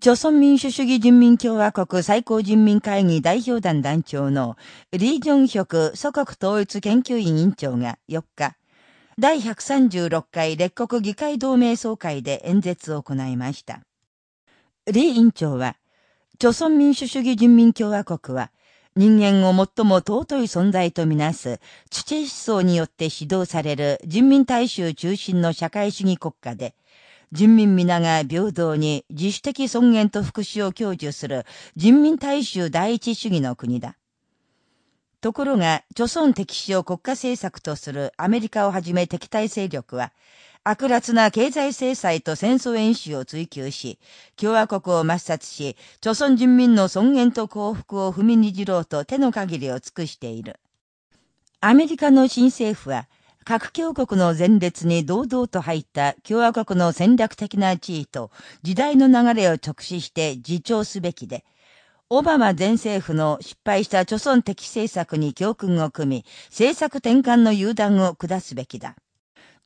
朝鮮民主主義人民共和国最高人民会議代表団団長のリー・ジョンヒョク祖国統一研究院委員長が4日、第136回列国議会同盟総会で演説を行いました。リー委員長は、朝鮮民主主義人民共和国は、人間を最も尊い存在とみなす、土思想によって指導される人民大衆中心の社会主義国家で、人民皆が平等に自主的尊厳と福祉を享受する人民大衆第一主義の国だ。ところが、著村敵視を国家政策とするアメリカをはじめ敵対勢力は、悪辣な経済制裁と戦争演習を追求し、共和国を抹殺し、著村人民の尊厳と幸福を踏みにじろうと手の限りを尽くしている。アメリカの新政府は、各強国の前列に堂々と入った共和国の戦略的な地位と時代の流れを直視して自重すべきで、オバマ前政府の失敗した貯村的政策に教訓を組み、政策転換の油断を下すべきだ。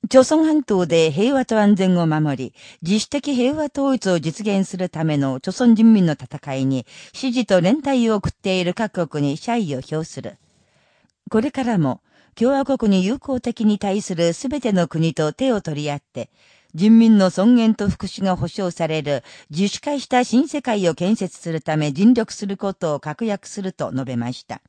朝鮮半島で平和と安全を守り、自主的平和統一を実現するための朝鮮人民の戦いに支持と連帯を送っている各国に謝意を表する。これからも、共和国に友好的に対する全ての国と手を取り合って、人民の尊厳と福祉が保障される自主化した新世界を建設するため尽力することを確約すると述べました。